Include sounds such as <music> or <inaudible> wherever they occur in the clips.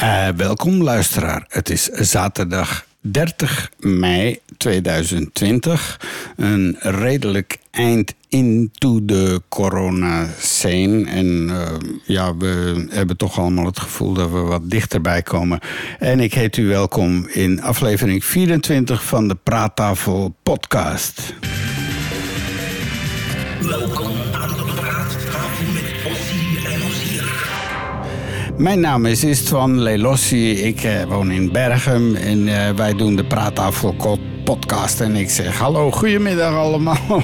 Uh, welkom luisteraar. Het is zaterdag 30 mei 2020. Een redelijk eind into de corona-scene. En uh, ja, we hebben toch allemaal het gevoel dat we wat dichterbij komen. En ik heet u welkom in aflevering 24 van de Praattafel podcast. Welkom aan de Mijn naam is Istvan Lelossi. Ik uh, woon in Bergen en uh, wij doen de Praattafel podcast. En ik zeg hallo, goedemiddag allemaal.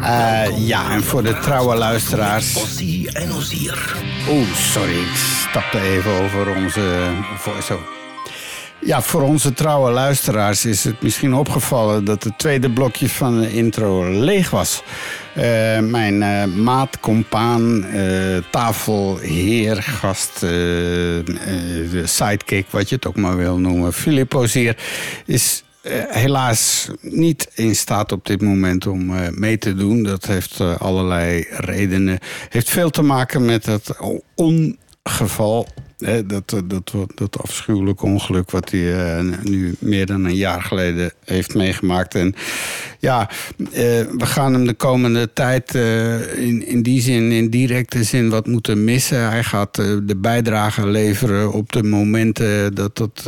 Uh, <laughs> ja, en voor de trouwe luisteraars. Oeh, sorry, ik stapte even over onze voice ja, voor onze trouwe luisteraars is het misschien opgevallen dat het tweede blokje van de intro leeg was. Uh, mijn uh, maat, compaan, uh, tafelheer, gast, sidekick, wat je het ook maar wil noemen, Filippo Zier, is helaas niet in staat op dit moment om mee te doen. Dat heeft allerlei redenen. Heeft veel te maken met het ongeval dat, dat, dat afschuwelijke ongeluk wat hij uh, nu meer dan een jaar geleden heeft meegemaakt. En ja, uh, we gaan hem de komende tijd in, in die zin, in directe zin, wat moeten missen. Hij gaat de bijdrage leveren op de momenten dat het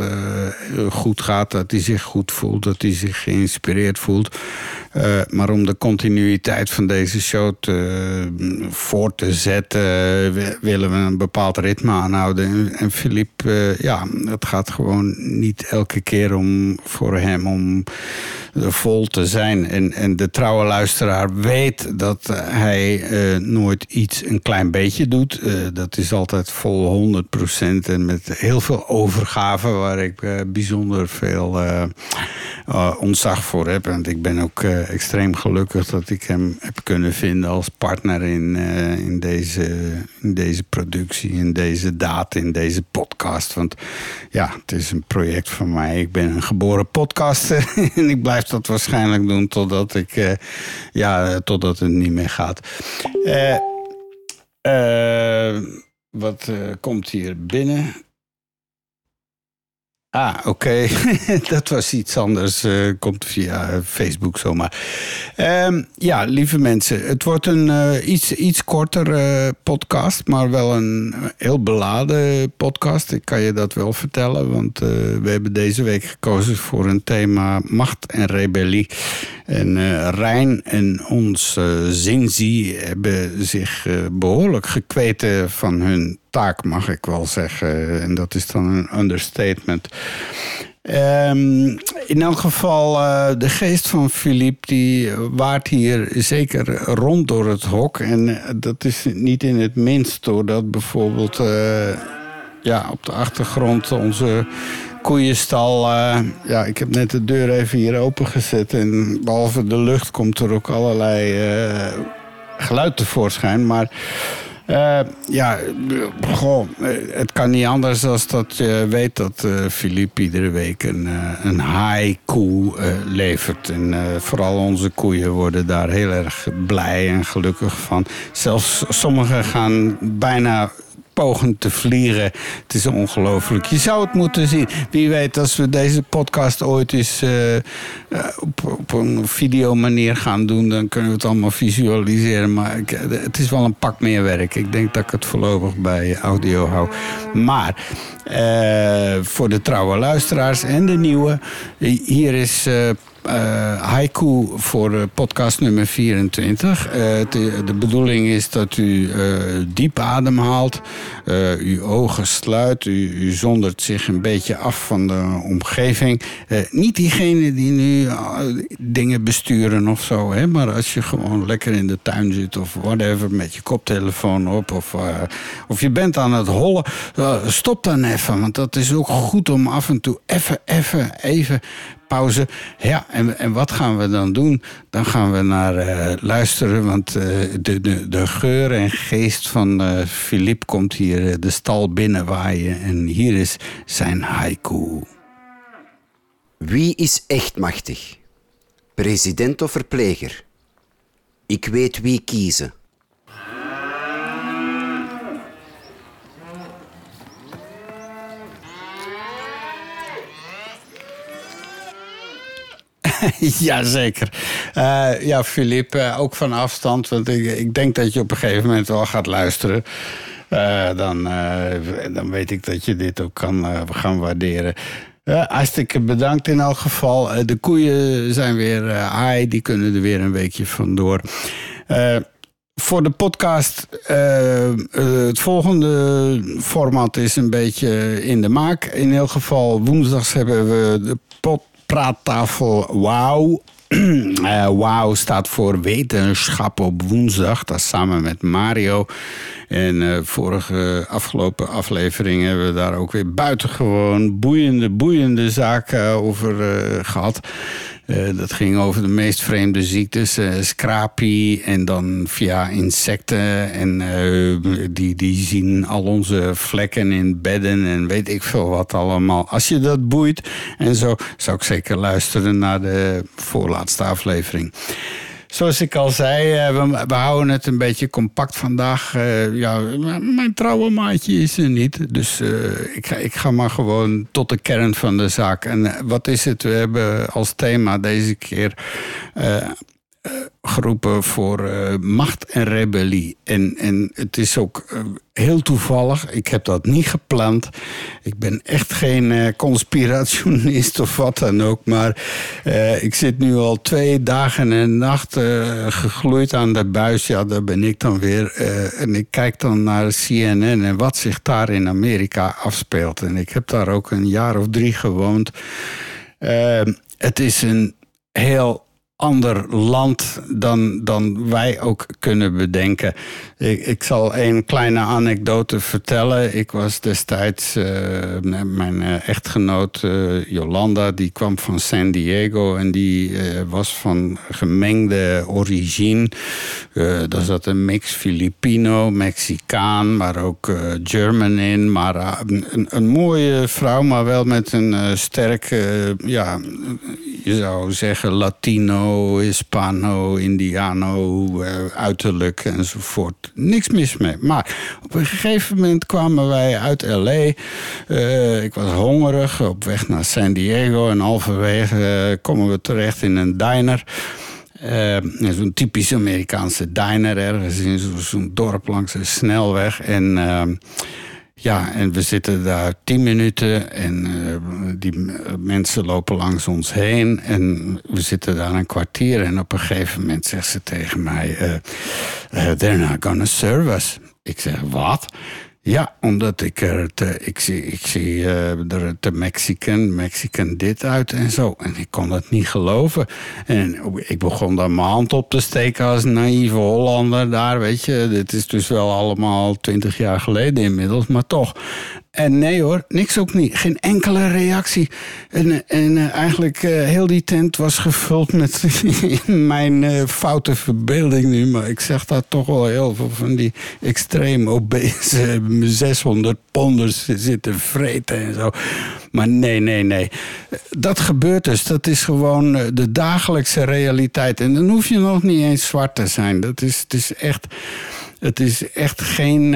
goed gaat, dat hij zich goed voelt, dat hij zich geïnspireerd voelt. Maar om de continuïteit van deze show te, voor te zetten, willen we een bepaald ritme aanhouden. En Philippe, uh, ja, het gaat gewoon niet elke keer om voor hem om vol te zijn. En, en de trouwe luisteraar weet dat hij uh, nooit iets een klein beetje doet. Uh, dat is altijd vol 100% en met heel veel overgave, waar ik bijzonder veel ontzag voor heb. En ik ben ook extreem gelukkig dat ik hem heb kunnen vinden als partner in, in, deze, in deze productie, in deze data, in deze podcast. Want ja, het is een project van mij. Ik ben een geboren podcaster <laughs> en ik blijf dat waarschijnlijk doen totdat, ik, uh, ja, totdat het niet meer gaat. Uh, uh, wat komt hier binnen? Ah, oké. <laughs> dat was iets anders. Uh, komt via Facebook zomaar. Um, ja, lieve mensen. Het wordt een uh, iets, iets korter uh, podcast, maar wel een heel beladen podcast. Ik kan je dat wel vertellen, want we hebben deze week gekozen voor een thema macht en rebellie. En Rijn en ons Zinzi hebben zich behoorlijk gekweten van hun taak, mag ik wel zeggen. En dat is dan een understatement. Um, in elk geval, uh, de geest van Philippe die waart hier zeker rond door het hok. En dat is niet in het minst doordat bijvoorbeeld uh, ja, op de achtergrond onze koeienstal. Ja, ik heb net de deur even hier opengezet. En behalve de lucht komt er ook allerlei geluid tevoorschijn. Maar uh, ja, goh, het kan niet anders dan dat je weet dat uh, Philippe iedere week een, een haiku levert. En vooral onze koeien worden daar heel erg blij en gelukkig van. Zelfs sommigen gaan bijna pogen te vliegen. Het is ongelooflijk. Je zou het moeten zien. Wie weet, als we deze podcast ooit eens uh, op, op, een videomanier gaan doen, dan kunnen we het allemaal visualiseren. Maar ik, het is wel een pak meer werk. Ik denk dat ik het voorlopig bij audio hou. Maar voor de trouwe luisteraars en de nieuwe, hier is. Uh, haiku voor uh, podcast nummer 24. Uh, de, de, bedoeling is dat u diep ademhaalt, uw ogen sluit, u, u, zondert zich een beetje af van de omgeving. niet diegene die nu dingen besturen of zo, hè, maar als je gewoon lekker in de tuin zit of whatever met je koptelefoon op of, of je bent aan het hollen, stop dan even, want dat is ook goed om af en toe even, even, even pauze. Ja, en, en wat gaan we dan doen? Dan gaan we naar uh, luisteren, want uh, de, de, de geur en geest van uh, Philippe komt hier de stal binnenwaaien. En hier is zijn haiku. Wie is echt machtig? President of verpleger? Ik weet wie kiezen. <laughs> Jazeker. Uh, ja, Filip, uh, ook van afstand. Want ik, ik, denk dat je op een gegeven moment wel gaat luisteren. Uh, dan, dan weet ik dat je dit ook kan gaan waarderen. Hartstikke bedankt in elk geval. de koeien zijn weer haai, die kunnen er weer een weekje vandoor. voor de podcast, het volgende format is een beetje in de maak. In elk geval, woensdags hebben we de pot praattafel Wauw. Uh, <clears throat> Wauw staat voor wetenschap op woensdag. Dat samen met Mario. En uh, vorige afgelopen aflevering hebben we daar ook weer buitengewoon boeiende, boeiende zaken over uh, gehad. Uh, dat ging over de meest vreemde ziektes, uh, scrapie en dan via insecten. En uh, die, die zien al onze vlekken in bedden en weet ik veel wat allemaal. Als je dat boeit en zo, zou ik zeker luisteren naar de voorlaatste aflevering. Zoals ik al zei, we, we, houden het een beetje compact vandaag. Uh, ja, mijn trouwe maatje is er niet. Dus uh, ik, ik ga maar gewoon tot de kern van de zaak. En wat is het? We hebben als thema deze keer geroepen voor uh, macht en rebellie. En, en het is ook uh, heel toevallig. Ik heb dat niet gepland. Ik ben echt geen uh, conspirationist of wat dan ook. Maar ik zit nu al twee dagen en nachten gegloeid aan de buis. Ja, daar ben ik dan weer. en ik kijk dan naar CNN en wat zich daar in Amerika afspeelt. En ik heb daar ook een jaar of drie gewoond. het is een heel ander land dan, dan wij ook kunnen bedenken. Ik, ik zal een kleine anekdote vertellen. Ik was destijds, uh, mijn uh, echtgenoot uh, Jolanda, die kwam van San Diego en die was van gemengde origine. daar zat een mix Filipino, Mexicaan, maar ook German in. Maar een, een, mooie vrouw, maar wel met een sterke, ja, je zou zeggen Latino Hispano, Indiano, uh, uiterlijk enzovoort. Niks mis mee. Maar op een gegeven moment kwamen wij uit L.A. Uh, ik was hongerig op weg naar San Diego. En halverwege uh, komen we terecht in een diner. Uh, zo'n typisch Amerikaanse diner ergens in zo'n dorp langs een snelweg. En ja, en we zitten daar tien minuten en uh, die mensen lopen langs ons heen. En we zitten daar een kwartier en op een gegeven moment zegt ze tegen mij... Uh, they're not gonna serve us. Ik zeg, wat? Ja, omdat ik er te, ik zie, ik zie uh, er te Mexican, Mexican dit uit en zo. En ik kon het niet geloven. En ik begon daar mijn hand op te steken als naïeve Hollander daar, weet je. Dit is dus wel allemaal twintig jaar geleden inmiddels, maar toch. En nee hoor, niks ook niet. Geen enkele reactie. En, en uh, eigenlijk uh, heel die tent was gevuld met <laughs> mijn uh, foute verbeelding nu. Maar ik zeg daar toch wel heel veel van die extreem obese 600 ponders zitten vreten en zo. Maar nee, nee, nee. Dat gebeurt dus. Dat is gewoon de dagelijkse realiteit. En dan hoef je nog niet eens zwart te zijn. Dat is, het is echt... Het is echt geen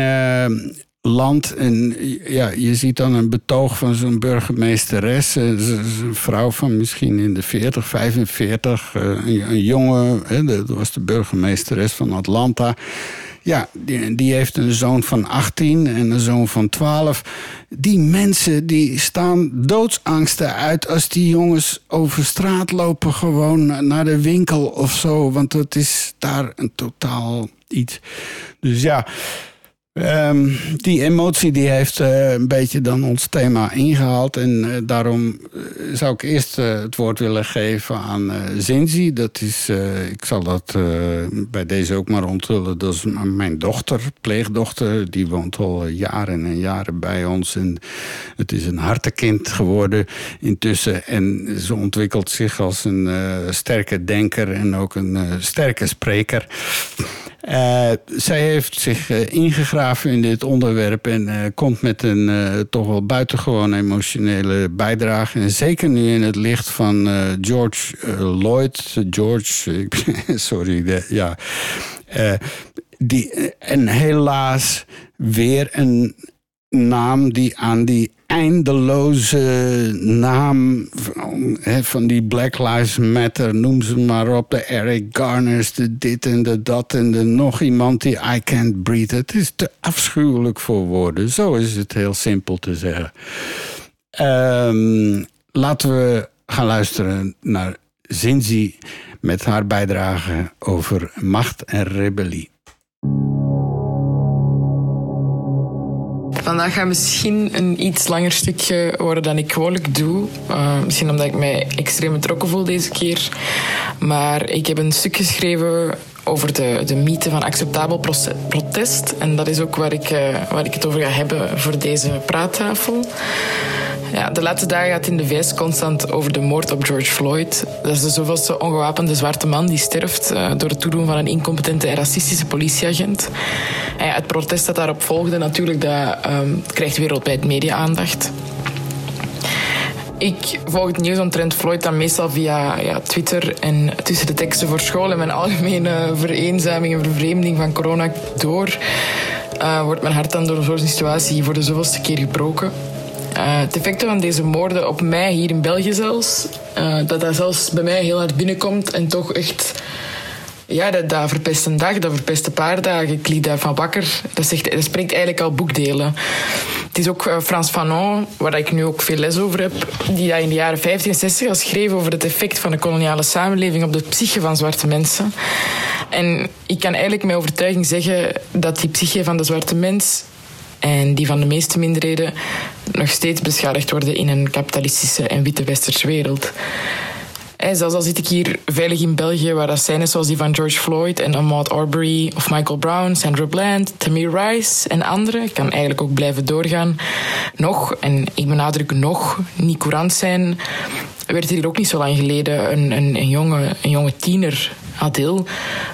land. En ja, je ziet dan een betoog van zo'n burgemeesteres. Een vrouw van misschien in de 40, 45. Eh, een, een jongen, dat was de burgemeesteres van Atlanta. Ja, die, die, heeft een zoon van 18 en een zoon van 12. Die mensen die staan doodsangsten uit als die jongens over straat lopen, gewoon naar de winkel of zo. Want het is daar een totaal iets. Dus ja. Um, die emotie die heeft uh, een beetje dan ons thema ingehaald. En uh, daarom uh, zou ik eerst het woord willen geven aan Zinzi. Dat is, ik zal dat bij deze ook maar onthullen. Dat is mijn dochter, pleegdochter. Die woont al jaren en jaren bij ons. En het is een hartekind geworden intussen. En ze ontwikkelt zich als een sterke denker en ook een sterke spreker. Uh, zij heeft zich uh, ingegraven in dit onderwerp en uh, komt met een toch wel buitengewoon emotionele bijdrage. En zeker nu in het licht van George Lloyd, George, <laughs> sorry, de, ja. die, en helaas weer een naam die aan die eindeloze naam van, van die Black Lives Matter, noem ze maar op, de Eric Garners, de dit en de dat en de nog iemand die I can't breathe. Het is te afschuwelijk voor woorden. Zo is het heel simpel te zeggen. Um, laten we gaan luisteren naar Zinzi met haar bijdrage over macht en rebellie. Vandaag gaat misschien een iets langer stukje worden dan ik gewoonlijk doe. Uh, misschien omdat ik mij extreem betrokken voel deze keer. Maar ik heb een stuk geschreven over de, de mythe van acceptabel protest. En dat is ook waar ik, uh, waar ik het over ga hebben voor deze praattafel. Ja, de laatste dagen gaat in de VS constant over de moord op George Floyd. Dat is de zoveelste ongewapende zwarte man die sterft uh, door het toedoen van een incompetente en racistische politieagent. En ja, het protest dat daarop volgde, natuurlijk, dat um, krijgt wereldwijd media-aandacht. Ik volg het nieuws omtrent Floyd dan meestal via ja, Twitter en tussen de teksten voor school en mijn algemene <laughs> vereenzaming en vervreemding van corona door. Uh, wordt mijn hart dan door zo'n situatie voor de zoveelste keer gebroken. Uh, het effect van deze moorden op mij, hier in België zelfs, uh, dat dat zelfs bij mij heel hard binnenkomt en toch echt ja, dat, dat verpest een dag, dat verpest een paar dagen. Ik liep daarvan wakker. Dat, zegt, dat spreekt eigenlijk al boekdelen. Het is ook uh, Frans Fanon, waar ik nu ook veel les over heb, die dat in de jaren 50 en 60 al schreef over het effect van de koloniale samenleving op de psyche van zwarte mensen. En ik kan eigenlijk met overtuiging zeggen dat die psyche van de zwarte mens en die van de meeste minderheden nog steeds beschadigd worden in een kapitalistische en witte westerse wereld. En zelfs al zit ik hier veilig in België, waar dat scènes zoals die van George Floyd en Ahmaud Arbery of Michael Brown, Sandra Bland, Tamir Rice en anderen, kan eigenlijk ook blijven doorgaan, nog, en ik benadruk nog, niet courant zijn, werd hier ook niet zo lang geleden een, een, een jonge, een jonge tiener, Adil,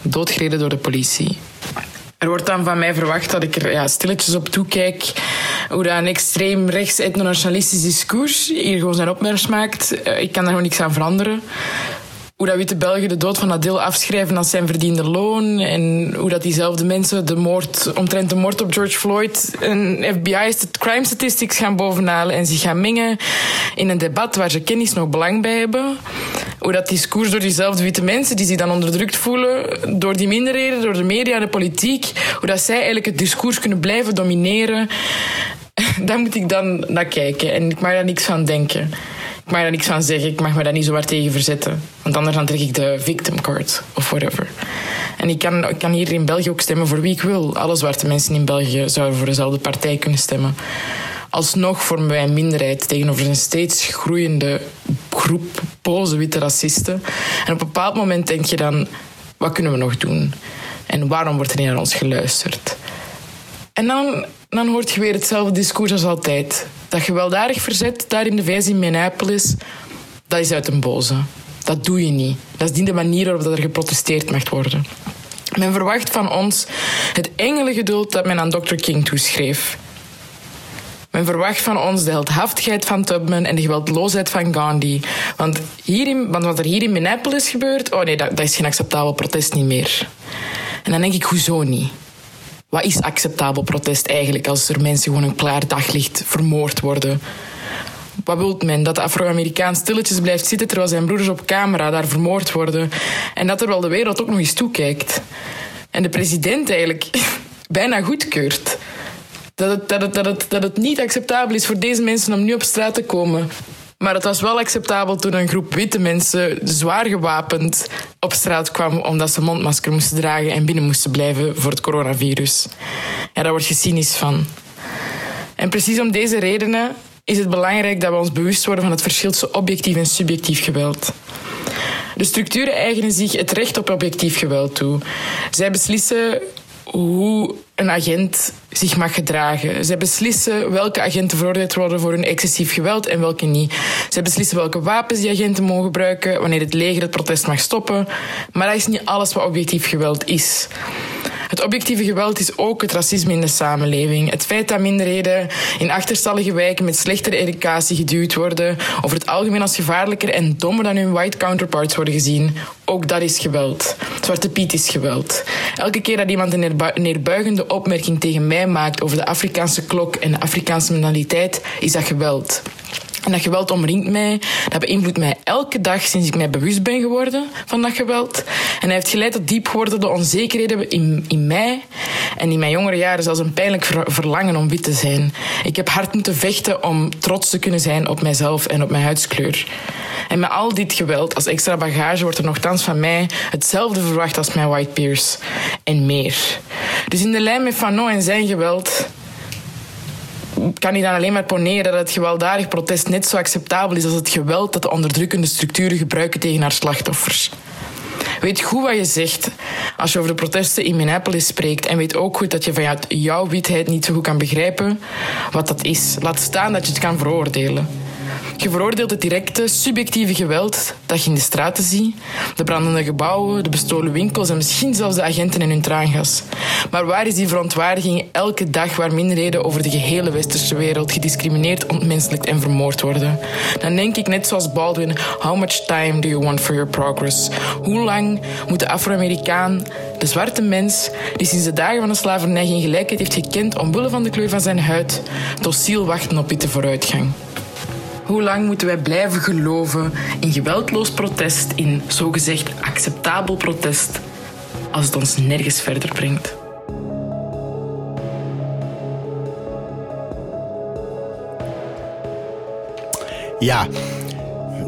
doodgereden door de politie. Er wordt dan van mij verwacht dat ik er ja, stilletjes op toekijk hoe dat een extreem rechts etnonationalistisch discours hier gewoon zijn opmerks maakt. Eh, ik kan daar gewoon niks aan veranderen hoe dat witte Belgen de dood van Adil afschrijven als zijn verdiende loon. En hoe dat diezelfde mensen de moord, omtrent de moord op George Floyd, een FBI crime statistics gaan bovenhalen en zich gaan mengen in een debat waar ze kennis nog belang bij hebben. Hoe dat discours door diezelfde witte mensen, die zich dan onderdrukt voelen, door die minderheden, door de media, de politiek, hoe dat zij eigenlijk het discours kunnen blijven domineren. <laughs> Daar moet ik dan naar kijken en ik mag daar niks van denken. Ik mag daar niks van zeggen. Ik mag me daar niet zo tegen verzetten. Want anders dan trek ik de victim card of whatever. En ik kan, ik kan hier in België ook stemmen voor wie ik wil. Alle zwarte mensen in België zouden voor dezelfde partij kunnen stemmen. Alsnog vormen wij een minderheid tegenover een steeds groeiende groep boze witte racisten. En op een bepaald moment denk je dan: wat kunnen we nog doen? En waarom wordt er niet naar ons geluisterd? En dan, dan hoort je weer hetzelfde discours als altijd. Dat gewelddadig verzet daar in de VS in Minneapolis, dat is uit een boze. Dat doe je niet. Dat is niet de manier waarop er geprotesteerd mag worden. Men verwacht van ons het geduld dat men aan Dr. King toeschreef. Men verwacht van ons de heldhaftigheid van Tubman en de geweldloosheid van Gandhi. Want, hier in, want wat er hier in Minneapolis gebeurt, oh nee, dat, dat is geen acceptabel protest niet meer. En dan denk ik, hoezo niet? Wat is acceptabel protest eigenlijk als er mensen gewoon een klaar daglicht vermoord worden? Wat wil men? Dat de Afro-Amerikaan stilletjes blijft zitten terwijl zijn broers op camera daar vermoord worden. En dat er wel de wereld ook nog eens toekijkt. En de president eigenlijk <laughs> bijna goedkeurt. Dat het, dat, het, dat, het, dat het niet acceptabel is voor deze mensen om nu op straat te komen. Maar het was wel acceptabel toen een groep witte mensen zwaar gewapend op straat kwam omdat ze mondmasker moesten dragen en binnen moesten blijven voor het coronavirus. Ja, daar word je cynisch van. En precies om deze redenen is het belangrijk dat we ons bewust worden van het verschil tussen objectief en subjectief geweld. De structuren eigenen zich het recht op objectief geweld toe. Zij beslissen hoe een agent zich mag gedragen. Zij beslissen welke agenten veroordeeld worden voor hun excessief geweld en welke niet. Zij beslissen welke wapens die agenten mogen gebruiken, wanneer het leger het protest mag stoppen. Maar dat is niet alles wat objectief geweld is. Het objectieve geweld is ook het racisme in de samenleving. Het feit dat minderheden in achterstallige wijken met slechtere educatie geduwd worden, over het algemeen als gevaarlijker en dommer dan hun white counterparts worden gezien, ook dat is geweld. Zwarte Piet is geweld. Elke keer dat iemand een neerbuigende opmerking tegen mij maakt over de Afrikaanse klok en de Afrikaanse mentaliteit, is dat geweld. En dat geweld omringt mij, dat beïnvloedt mij elke dag sinds ik mij bewust ben geworden van dat geweld. En hij heeft geleid tot diep geworden de onzekerheden in, in mij en in mijn jongere jaren zelfs een pijnlijk verlangen om wit te zijn. Ik heb hard moeten vechten om trots te kunnen zijn op mijzelf en op mijn huidskleur. En met al dit geweld als extra bagage wordt er nogthans van mij hetzelfde verwacht als mijn white peers. En meer. Dus in de lijn met Fanon en zijn geweld kan hij dan alleen maar poneren dat het gewelddadig protest net zo acceptabel is als het geweld dat de onderdrukkende structuren gebruiken tegen haar slachtoffers. Weet goed wat je zegt als je over de protesten in Minneapolis spreekt. En weet ook goed dat je vanuit jouw witheid niet zo goed kan begrijpen wat dat is. Laat staan dat je het kan veroordelen. Je veroordeelt het directe, subjectieve geweld dat je in de straten ziet. De brandende gebouwen, de bestolen winkels en misschien zelfs de agenten en hun traangas. Maar waar is die verontwaardiging elke dag waar minderheden over de gehele westerse wereld gediscrimineerd, ontmenselijkt en vermoord worden? Dan denk ik net zoals Baldwin, how much time do you want for your progress? Hoe lang moet de Afro-Amerikaan, de zwarte mens, die sinds de dagen van de slavernij geen gelijkheid heeft gekend omwille van de kleur van zijn huid, dociel wachten op witte vooruitgang? Hoe lang moeten wij blijven geloven in geweldloos protest, in zogezegd acceptabel protest, als het ons nergens verder brengt? Ja,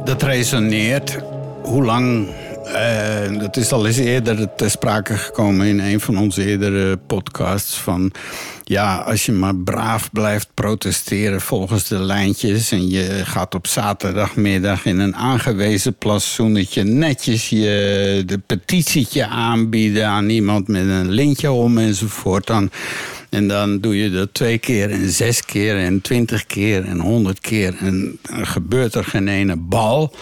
dat resoneert. Hoe lang uh, dat is al eens eerder ter sprake gekomen in een van onze eerdere podcasts. Van ja, als je maar braaf blijft protesteren volgens de lijntjes. en je gaat op zaterdagmiddag in een aangewezen plantsoenetje netjes je de petitietje aanbieden aan iemand met een lintje om enzovoort. Dan, en dan doe je dat twee keer en zes keer en twintig keer en honderd keer. En gebeurt er geen ene bal.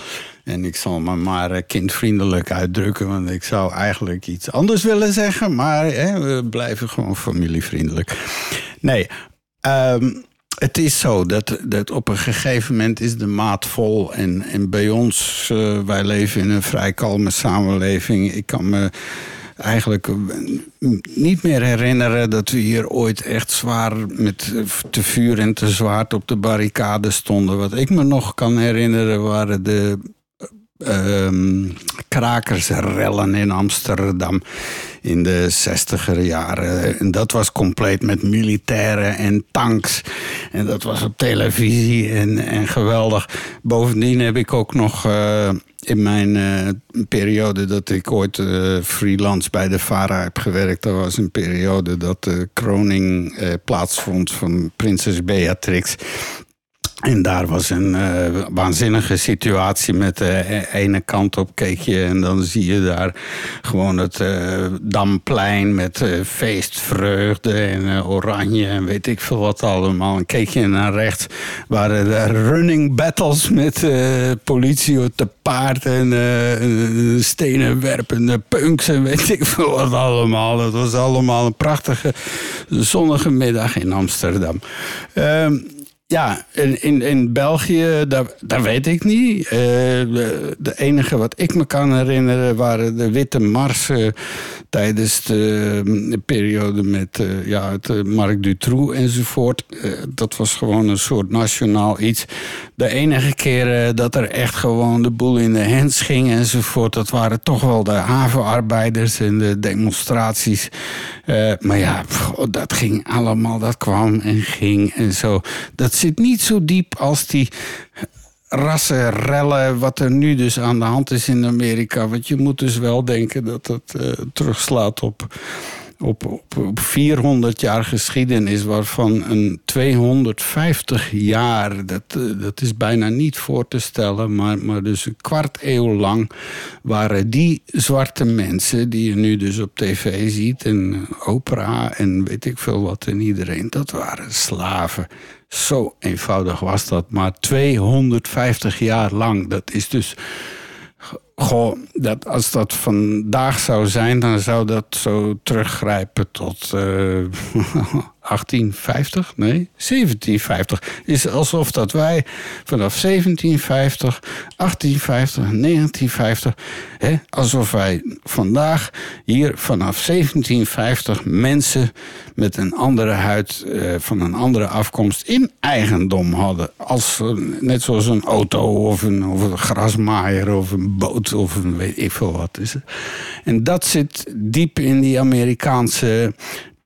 En ik zal me maar eh, kindvriendelijk uitdrukken, want ik zou eigenlijk iets anders willen zeggen, maar hè, we blijven gewoon familievriendelijk. Nee, ehm, het is zo dat, dat op een gegeven moment is de maat vol. En, en bij ons, uh, wij leven in een vrij kalme samenleving. Ik kan me eigenlijk eh, niet meer herinneren dat we hier ooit echt zwaar met te vuur en te zwaard op de barricade stonden. Wat ik me nog kan herinneren waren de um, krakersrellen in Amsterdam in de zestiger jaren. En dat was compleet met militairen en tanks. En dat was op televisie en, en geweldig. Bovendien heb ik ook nog uh, in mijn uh, periode dat ik ooit uh, freelance bij de VARA heb gewerkt... dat was een periode dat de kroning plaatsvond van prinses Beatrix... En daar was een uh, waanzinnige situatie. Met de uh, ene kant op keek je en dan zie je daar gewoon het uh, Damplein met feestvreugde en oranje en weet ik veel wat allemaal. En keek je naar rechts, waren er running battles met politie te paard en stenen werpende punks en weet ik veel wat allemaal. Dat was allemaal een prachtige zonnige middag in Amsterdam. Ehm, ja, in, in, in België, daar, daar weet ik niet. Uh, de, enige wat ik me kan herinneren waren de witte marsen tijdens de, mm, periode met uh, ja, het uh, Marc Dutroux enzovoort. dat was gewoon een soort nationaal iets. De enige keer dat er echt gewoon de boel in de hens ging enzovoort, dat waren toch wel de havenarbeiders en de demonstraties. maar ja, dat ging allemaal, dat kwam en ging en zo. Dat zit niet zo diep als die rassenrellen, wat er nu dus aan de hand is in Amerika. Want je moet dus wel denken dat het uh, terugslaat op op, op, op 400 jaar geschiedenis, waarvan een 250 jaar, dat, eh, dat is bijna niet voor te stellen, maar, maar dus een kwart eeuw lang waren die zwarte mensen, die je nu dus op tv ziet en opera en weet ik veel wat en iedereen, dat waren slaven. Zo eenvoudig was dat, maar 250 jaar lang, dat is dus goh, dat, als dat vandaag zou zijn, dan zou dat zo teruggrijpen tot. <laughs> 1850, nee, 1750. Is alsof dat wij vanaf 1750, 1850, 1950, hè, alsof wij vandaag hier vanaf 1750 mensen met een andere huid, eh, van een andere afkomst in eigendom hadden. Als, net zoals een auto of een, of een grasmaaier of een boot of een weet ik veel wat is het. En dat zit diep in die Amerikaanse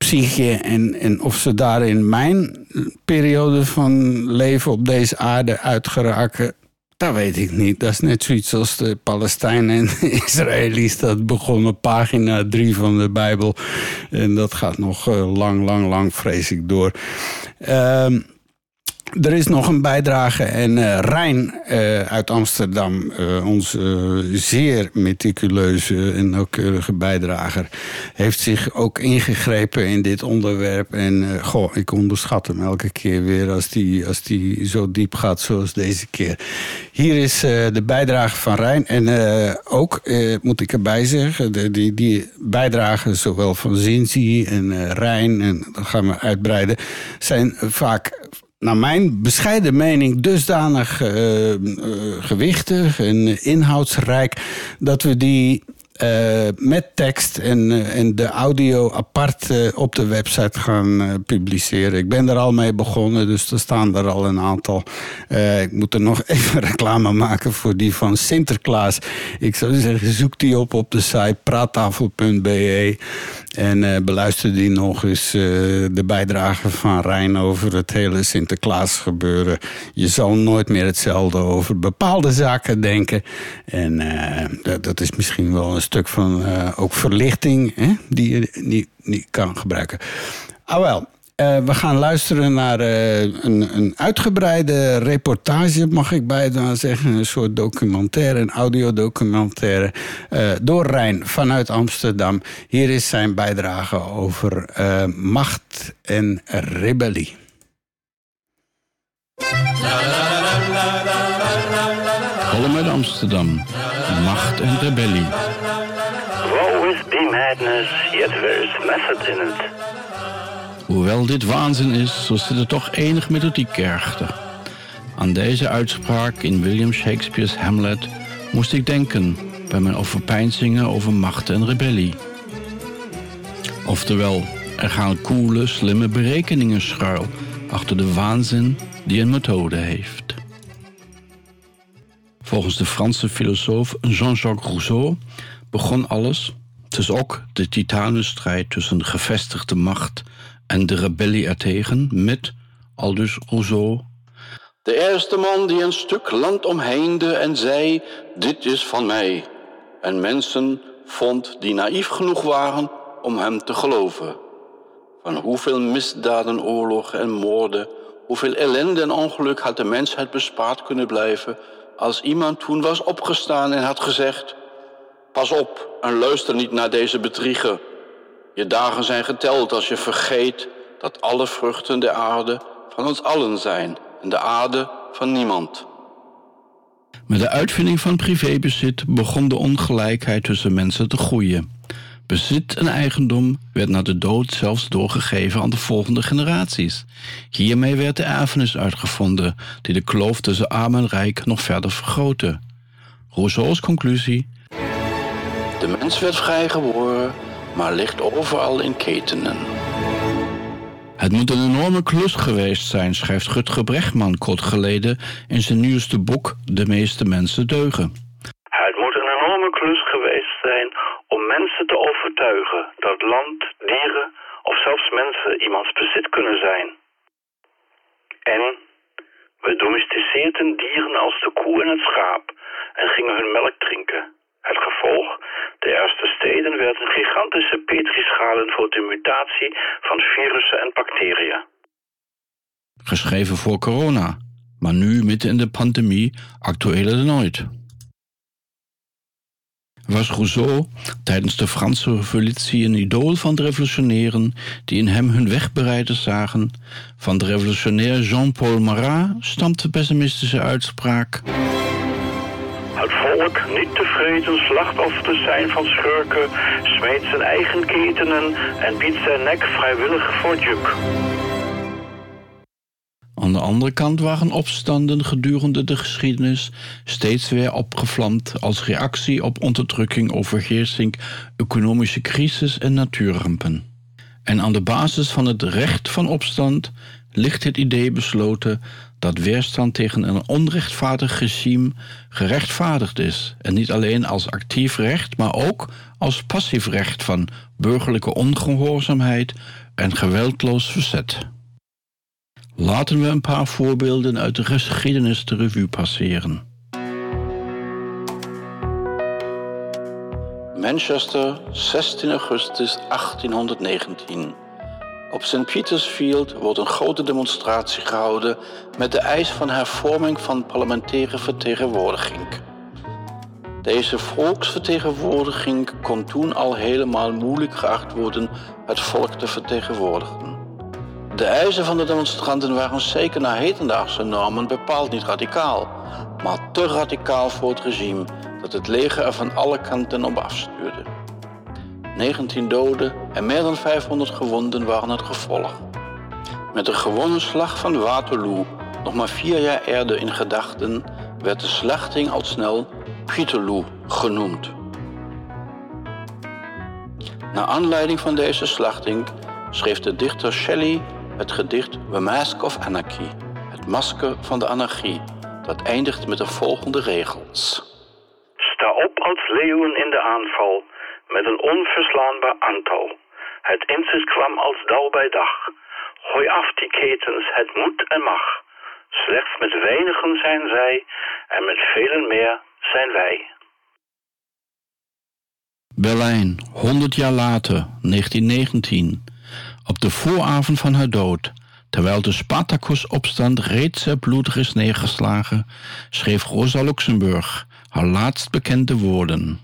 psyche en, en of ze daar in mijn periode van leven op deze aarde uitgeraken, dat weet ik niet. Dat is net zoiets als de Palestijnen en de Israëli's. Dat begon op pagina 3 van de Bijbel. En dat gaat nog eh, lang, lang, lang, vrees ik door. Uh, er is nog een bijdrage en uh, Rijn uh, uit Amsterdam, uh, onze zeer meticuleuze en nauwkeurige bijdrager, heeft zich ook ingegrepen in dit onderwerp. En goh, ik onderschat hem elke keer weer als die, als die zo diep gaat zoals deze keer. Hier is de bijdrage van Rijn. En ook, moet ik erbij zeggen, de, die, die bijdragen zowel van Zinzi en Rijn, en dat gaan we uitbreiden, zijn vaak naar mijn bescheiden mening dusdanig uh, gewichtig en inhoudsrijk dat we die uh, met tekst en, en de audio apart op de website gaan publiceren. Ik ben er al mee begonnen, dus er staan er al een aantal. ik moet er nog <laughs> even reclame maken voor die van Sinterklaas. Ik zou zeggen, zoek die op op de site praattafel.be en beluister die nog eens de bijdrage van Rijn over het hele Sinterklaas gebeuren. Je zal nooit meer hetzelfde over bepaalde zaken denken. En dat, dat is misschien wel een stuk van uh, ook verlichting hè, die je niet kan gebruiken. Ah wel, uh, we gaan luisteren naar uh, een, een, uitgebreide reportage, mag ik bijna zeggen. Een soort documentaire, een audiodocumentaire. door Rijn vanuit Amsterdam. Hier is zijn bijdrage over macht en rebellie. Kolom uit Amsterdam. Macht en rebellie. Wo is die madness, yet there is method in it. Hoewel dit waanzin is, zo zit er toch enig methodiek erachter. Aan deze uitspraak in William Shakespeare's Hamlet moest ik denken bij mijn overpeinzingen over macht en rebellie. Oftewel, er gaan koele, slimme berekeningen schuil achter de waanzin die een methode heeft. Volgens de Franse filosoof Jean-Jacques Rousseau begon alles, is ook de titanenstrijd tussen de gevestigde macht en de rebellie ertegen, met, aldus Rousseau, de eerste man die een stuk land omheinde en zei, dit is van mij, en mensen vond die naïef genoeg waren om hem te geloven. Van hoeveel misdaden, oorlogen en moorden, hoeveel ellende en ongeluk had de mensheid bespaard kunnen blijven als iemand toen was opgestaan en had gezegd: Pas op en luister niet naar deze bedrieger. Je dagen zijn geteld als je vergeet dat alle vruchten der aarde van ons allen zijn en de aarde van niemand. Met de uitvinding van privébezit begon de ongelijkheid tussen mensen te groeien. Bezit en eigendom werd na de dood zelfs doorgegeven aan de volgende generaties. Hiermee werd de erfenis uitgevonden, die de kloof tussen arm en rijk nog verder vergrootte. Rousseau's conclusie: De mens werd vrij geboren, maar ligt overal in ketenen. Het moet een enorme klus geweest zijn, schrijft Rutger Brechtman kort geleden in zijn nieuwste boek De meeste mensen deugen. Het moet een enorme klus geweest zijn om mensen te overtuigen dat land, dieren of zelfs mensen iemands bezit kunnen zijn. En we domesticeerden dieren als de koe en het schaap en gingen hun melk drinken. Het gevolg, de eerste steden werden gigantische petrischalen voor de mutatie van virussen en bacteriën. Geschreven voor corona, maar nu midden in de pandemie actueler dan ooit was Rousseau tijdens de Franse Revolutie een idool van de revolutionairen die in hem hun wegbereiders zagen. Van de revolutionair Jean-Paul Marat stamt de pessimistische uitspraak. Het volk, niet tevreden slachtoffer te zijn van schurken, smeet zijn eigen ketenen en biedt zijn nek vrijwillig voor juk. Aan de andere kant waren opstanden gedurende de geschiedenis steeds weer opgevlamd als reactie op onderdrukking, overheersing, economische crisis en natuurrampen. En aan de basis van het recht van opstand ligt het idee besloten dat weerstand tegen een onrechtvaardig regime gerechtvaardigd is en niet alleen als actief recht, maar ook als passief recht van burgerlijke ongehoorzaamheid en geweldloos verzet. Laten we een paar voorbeelden uit de geschiedenis de revue passeren. Manchester, 16 augustus 1819. Op St. Peter's Field wordt een grote demonstratie gehouden met de eis van hervorming van parlementaire vertegenwoordiging. Deze volksvertegenwoordiging kon toen al helemaal moeilijk geacht worden het volk te vertegenwoordigen. De eisen van de demonstranten waren zeker naar hedendaagse normen bepaald niet radicaal, maar te radicaal voor het regime dat het leger er van alle kanten op afstuurde. 19 doden en meer dan 500 gewonden waren het gevolg. Met de gewonnen slag van Waterloo, nog maar vier jaar eerder in gedachten, werd de slachting al snel Peterloo genoemd. Naar aanleiding van deze slachting schreef de dichter Shelley het gedicht The Mask of Anarchy, het masker van de anarchie, dat eindigt met de volgende regels. Sta op als leeuwen in de aanval, met een onverslaanbaar aantal. Het inzicht kwam als dauw bij dag. Gooi af die ketens, het moet en mag. Slechts met weinigen zijn zij, en met velen meer zijn wij. Berlijn, 100 jaar later, 1919. Op de vooravond van haar dood, terwijl de Spartacus-opstand reeds bloedig is neergeslagen, schreef Rosa Luxemburg haar laatst bekende woorden.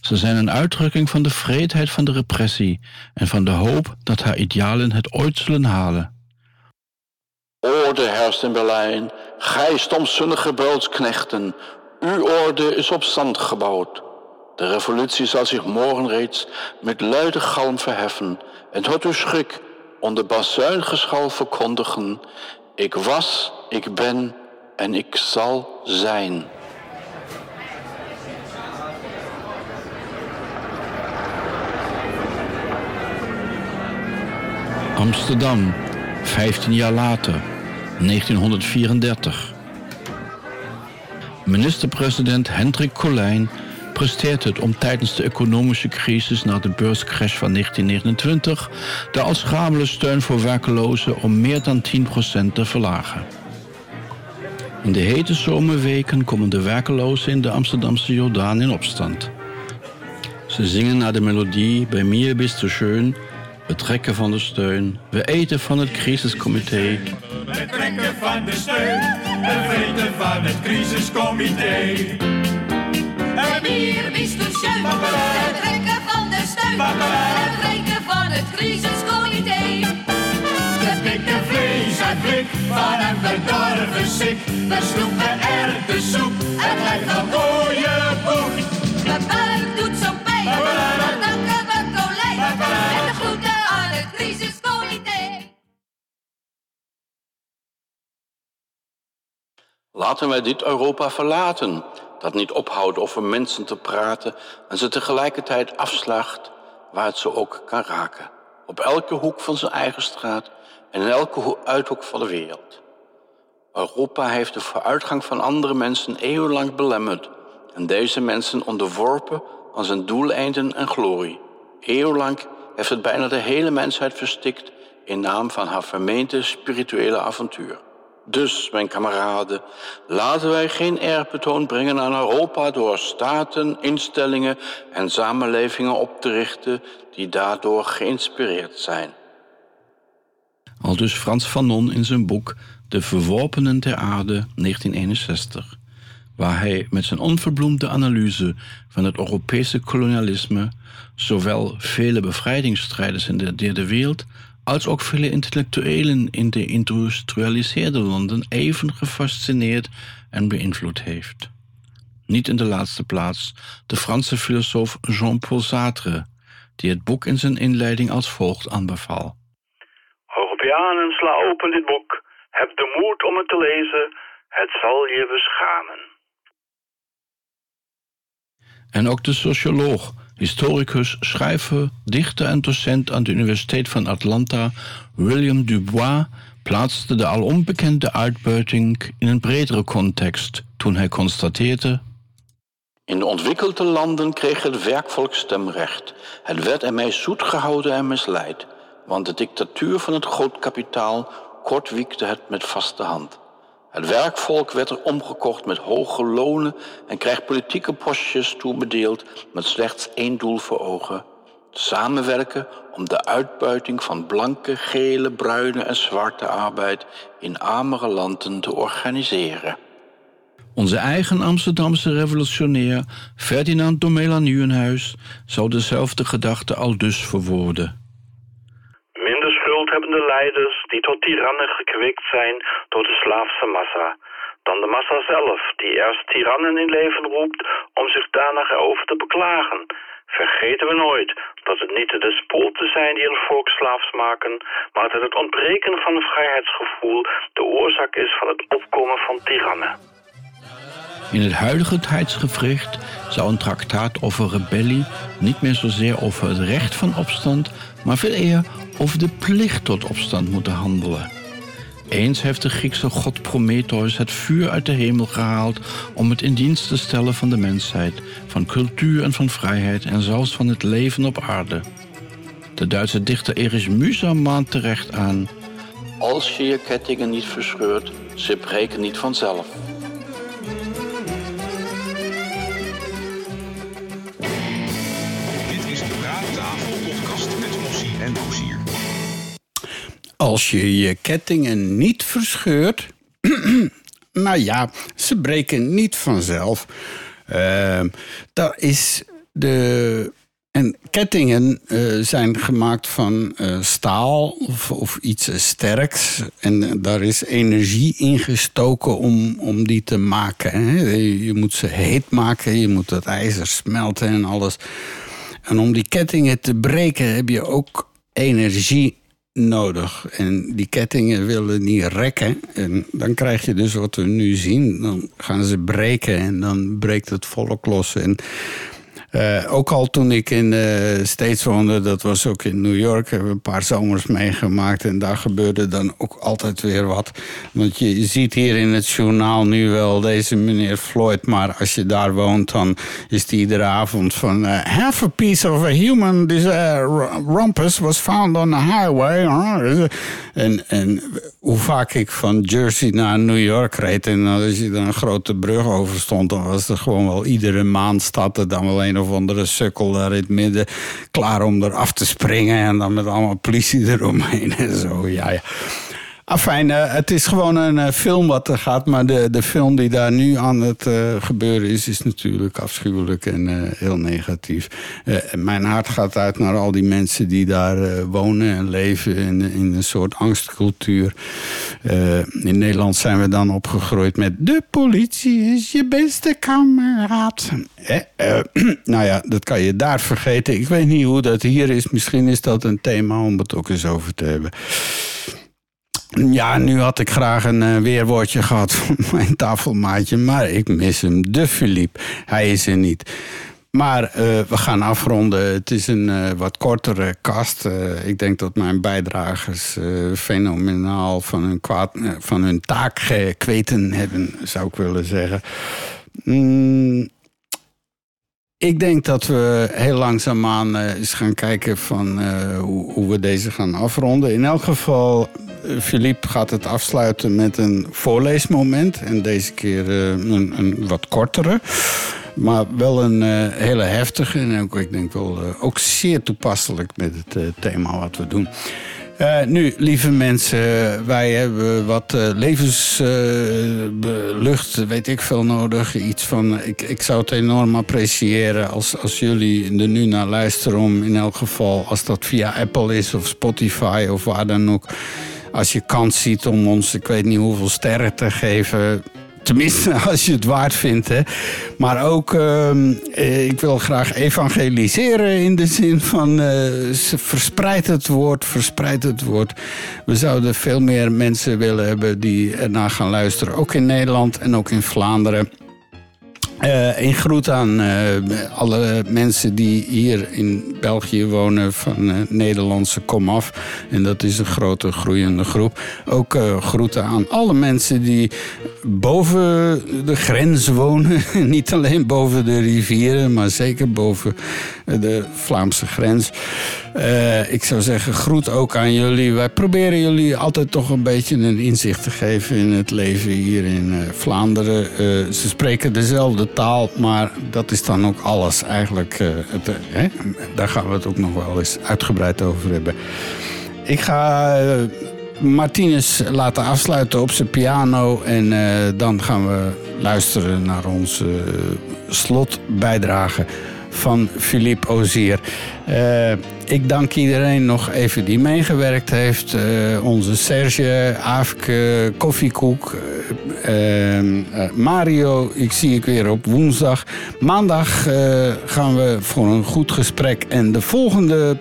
Ze zijn een uitdrukking van de vreedheid van de repressie en van de hoop dat haar idealen het ooit zullen halen. Orde herst in Berlijn, gij stomzinnige beulsknechten, uw orde is op zand gebouwd. De revolutie zal zich morgen reeds met luide galm verheffen en tot uw schrik onder bazuingeschal verkondigen, ik was, ik ben en ik zal zijn. Amsterdam, 15 jaar later, 1934. Minister-president Hendrik Colijn presteert het om tijdens de economische crisis na de beurscrash van 1929 de als schamele steun voor werkelozen om meer dan 10% te verlagen. In de hete zomerweken komen de werkelozen in de Amsterdamse Jordaan in opstand. Ze zingen naar de melodie Bij mir bist du schön we trekken van de steun, we eten van het crisiscomité. We trekken van de steun, we eten van het crisiscomité. En hier bist du schön, we trekken van de steun, we eten van het crisiscomité. We pikken vlees uit blik van een bedorven sik. We snoepen er de soep, het lijkt een mooie boek. De buik doet zo Laten wij dit Europa verlaten, dat niet ophoudt over mensen te praten en ze tegelijkertijd afslacht waar het ze ook kan raken. Op elke hoek van zijn eigen straat en in elke ho- uithoek van de wereld. Europa heeft de vooruitgang van andere mensen eeuwenlang belemmerd en deze mensen onderworpen aan zijn doeleinden en glorie. Eeuwenlang heeft het bijna de hele mensheid verstikt in naam van haar vermeende spirituele avontuur. Dus, mijn kameraden, laten wij geen eerbetoon brengen aan Europa door staten, instellingen en samenlevingen op te richten die daardoor geïnspireerd zijn. Al dus Frans Fanon in zijn boek De Verworpenen ter Aarde 1961, waar hij met zijn onverbloemde analyse van het Europese kolonialisme zowel vele bevrijdingsstrijders in de derde wereld als ook vele intellectuelen in de industrialiseerde landen even gefascineerd en beïnvloed heeft. Niet in de laatste plaats de Franse filosoof Jean-Paul Sartre, die het boek in zijn inleiding als volgt aanbeval. Europeanen, sla open dit boek. Heb de moed om het te lezen. Het zal je beschamen. En ook de socioloog, historicus, schrijver, dichter en docent aan de Universiteit van Atlanta, William Dubois, plaatste de al onbekende uitbuiting in een bredere context toen hij constateerde. In de ontwikkelde landen kreeg het werkvolk stemrecht. Het werd ermee zoet gehouden en misleid, want de dictatuur van het grootkapitaal kortwiekte het met vaste hand. Het werkvolk werd er omgekocht met hoge lonen en krijgt politieke postjes toebedeeld met slechts één doel voor ogen: samenwerken om de uitbuiting van blanke, gele, bruine en zwarte arbeid in armere landen te organiseren. Onze eigen Amsterdamse revolutionair Ferdinand Domela Nieuwenhuis zou dezelfde gedachte al dus verwoorden. Tot tirannen gekwikt zijn door de slaafse massa, dan de massa zelf die eerst tirannen in leven roept om zich daarna erover te beklagen. Vergeten we nooit dat het niet de despoten zijn die een volk slaafs maken, maar dat het ontbreken van een vrijheidsgevoel de oorzaak is van het opkomen van tirannen. In het huidige tijdsgevricht zou een traktaat over rebellie niet meer zozeer over het recht van opstand, maar veel eer over de plicht tot opstand moeten handelen. Eens heeft de Griekse god Prometheus het vuur uit de hemel gehaald om het in dienst te stellen van de mensheid, van cultuur en van vrijheid en zelfs van het leven op aarde. De Duitse dichter Erich Mühsam maant terecht aan: Als je je kettingen niet verscheurt, ze breken niet vanzelf. Met Mossie en Dozier. Als je je kettingen niet verscheurt. <clears throat> nou ja, ze breken niet vanzelf. Ehm dat is de. En kettingen eh, zijn gemaakt van eh, staal of, of iets sterks. En daar is energie in gestoken om, om die te maken. Hè. Je moet ze heet maken, je moet dat ijzer smelten en alles. En om die kettingen te breken heb je ook energie nodig. En die kettingen willen niet rekken. En dan krijg je dus wat we nu zien. Dan gaan ze breken en dan breekt het volk los. En ook al toen ik in de States woonde, dat was ook in New York, hebben we een paar zomers meegemaakt. En daar gebeurde dan ook altijd weer wat. Want je ziet hier in het journaal nu wel deze meneer Floyd. Maar als je daar woont, dan is die iedere avond van... eh, half a piece of a human this, rumpus was found on the highway. En, en hoe vaak ik van Jersey naar New York reed... en als je dan een grote brug over stond... dan was er gewoon wel iedere maand staat er dan wel een of andere sukkel daar in het midden... klaar om eraf te springen en dan met allemaal politie eromheen en zo. Ja, ja. Afijn, eh, het is gewoon een eh, film wat er gaat. Maar de, de film die daar nu aan het eh, gebeuren is, is natuurlijk afschuwelijk en heel negatief. Mijn hart gaat uit naar al die mensen die daar wonen en leven in, in een soort angstcultuur. In Nederland zijn we dan opgegroeid met de politie is je beste kameraad. Eh, <clears throat> nou ja, dat kan je daar vergeten. Ik weet niet hoe dat hier is. Misschien is dat een thema om het ook eens over te hebben. Ja, nu had ik graag een eh, weerwoordje gehad <laughs> van mijn tafelmaatje, maar ik mis hem. De Philippe, hij is er niet. Maar eh, we gaan afronden. Het is een eh, wat kortere kast. Ik denk dat mijn bijdragers fenomenaal van hun, van hun taak gekweten hebben, zou ik willen zeggen. Mm, ik denk dat we heel langzaamaan eh, eens gaan kijken van eh, hoe, hoe we deze gaan afronden. In elk geval, eh, Philippe gaat het afsluiten met een voorleesmoment. En deze keer eh, een, een wat kortere. Maar wel een eh, hele heftige en ook, ik denk wel eh, ook zeer toepasselijk met het eh, thema wat we doen. Eh, nu, lieve mensen, wij hebben wat eh, levenslucht, weet ik veel, nodig. Iets van, ik, ik zou het enorm appreciëren als, als jullie er nu naar luisteren. Om in elk geval, als dat via Apple is of Spotify of waar dan ook. Als je kans ziet om ons, ik weet niet hoeveel sterren te geven. Tenminste, <laughs> als je het waard vindt. Hè. Maar ook, ehm, eh, ik wil graag evangeliseren in de zin van eh, ze- verspreid het woord, verspreid het woord. We zouden veel meer mensen willen hebben die ernaar gaan luisteren. Ook in Nederland en ook in Vlaanderen. Eh, een groet aan eh, alle mensen die hier in België wonen van eh, Nederlandse komaf. En dat is een grote groeiende groep. Ook eh, groeten aan alle mensen die boven de grens wonen. <laughs> Niet alleen boven de rivieren, maar zeker boven de Vlaamse grens. Eh, ik zou zeggen, groet ook aan jullie. Wij proberen jullie altijd toch een beetje een inzicht te geven in het leven hier in eh, Vlaanderen. Eh, ze spreken dezelfde taal, maar dat is dan ook alles eigenlijk. het, hè? Daar gaan we het ook nog wel eens uitgebreid over hebben. Ik ga Martinez laten afsluiten op zijn piano. En eh, dan gaan we luisteren naar onze eh, slotbijdrage van Philippe Ozier. Eh, ik dank iedereen nog even die meegewerkt heeft. Onze Serge, Aafke, Koffiekoek, eh, eh, Mario. Ik zie ik weer op woensdag. Maandag gaan we voor een goed gesprek. En de volgende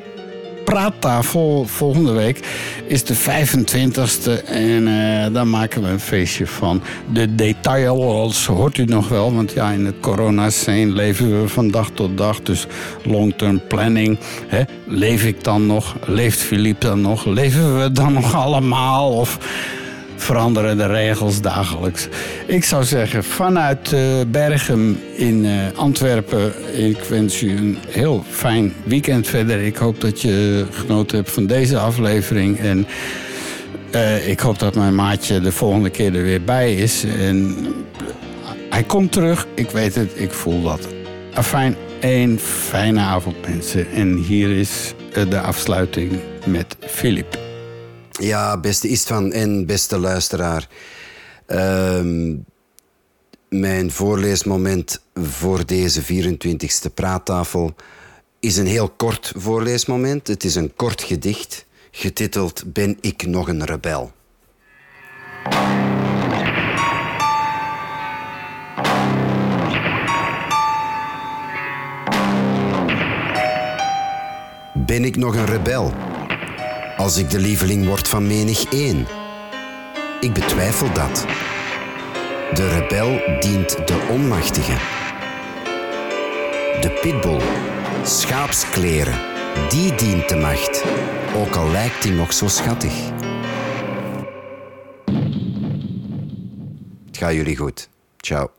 praattafel volgende week is de 25e. En eh daar maken we een feestje van. De details hoort u nog wel. Want ja, in het corona-scene leven we van dag tot dag. Dus long-term planning. Hè? Leef ik dan nog? Leeft Philippe dan nog? Leven we dan nog allemaal? Of veranderen de regels dagelijks. Ik zou zeggen, vanuit eh, Bergen in eh, Antwerpen, ik wens u een heel fijn weekend verder. Ik hoop dat je genoten hebt van deze aflevering. En eh, ik hoop dat mijn maatje de volgende keer er weer bij is. En hij komt terug, ik weet het, ik voel dat. Afijn, een fijne avond mensen. En hier is de afsluiting met Filip. Ja, beste Istvan en beste luisteraar. Ehm, mijn voorleesmoment voor deze 24e praattafel is een heel kort voorleesmoment. Het is een kort gedicht, getiteld Ben ik nog een rebel? Ben ik nog een rebel? Als ik de lieveling word van menig één. Ik betwijfel dat. De rebel dient de onmachtige. De pitbull, schaapskleren, die dient de macht. Ook al lijkt die nog zo schattig. Het gaat jullie goed. Ciao.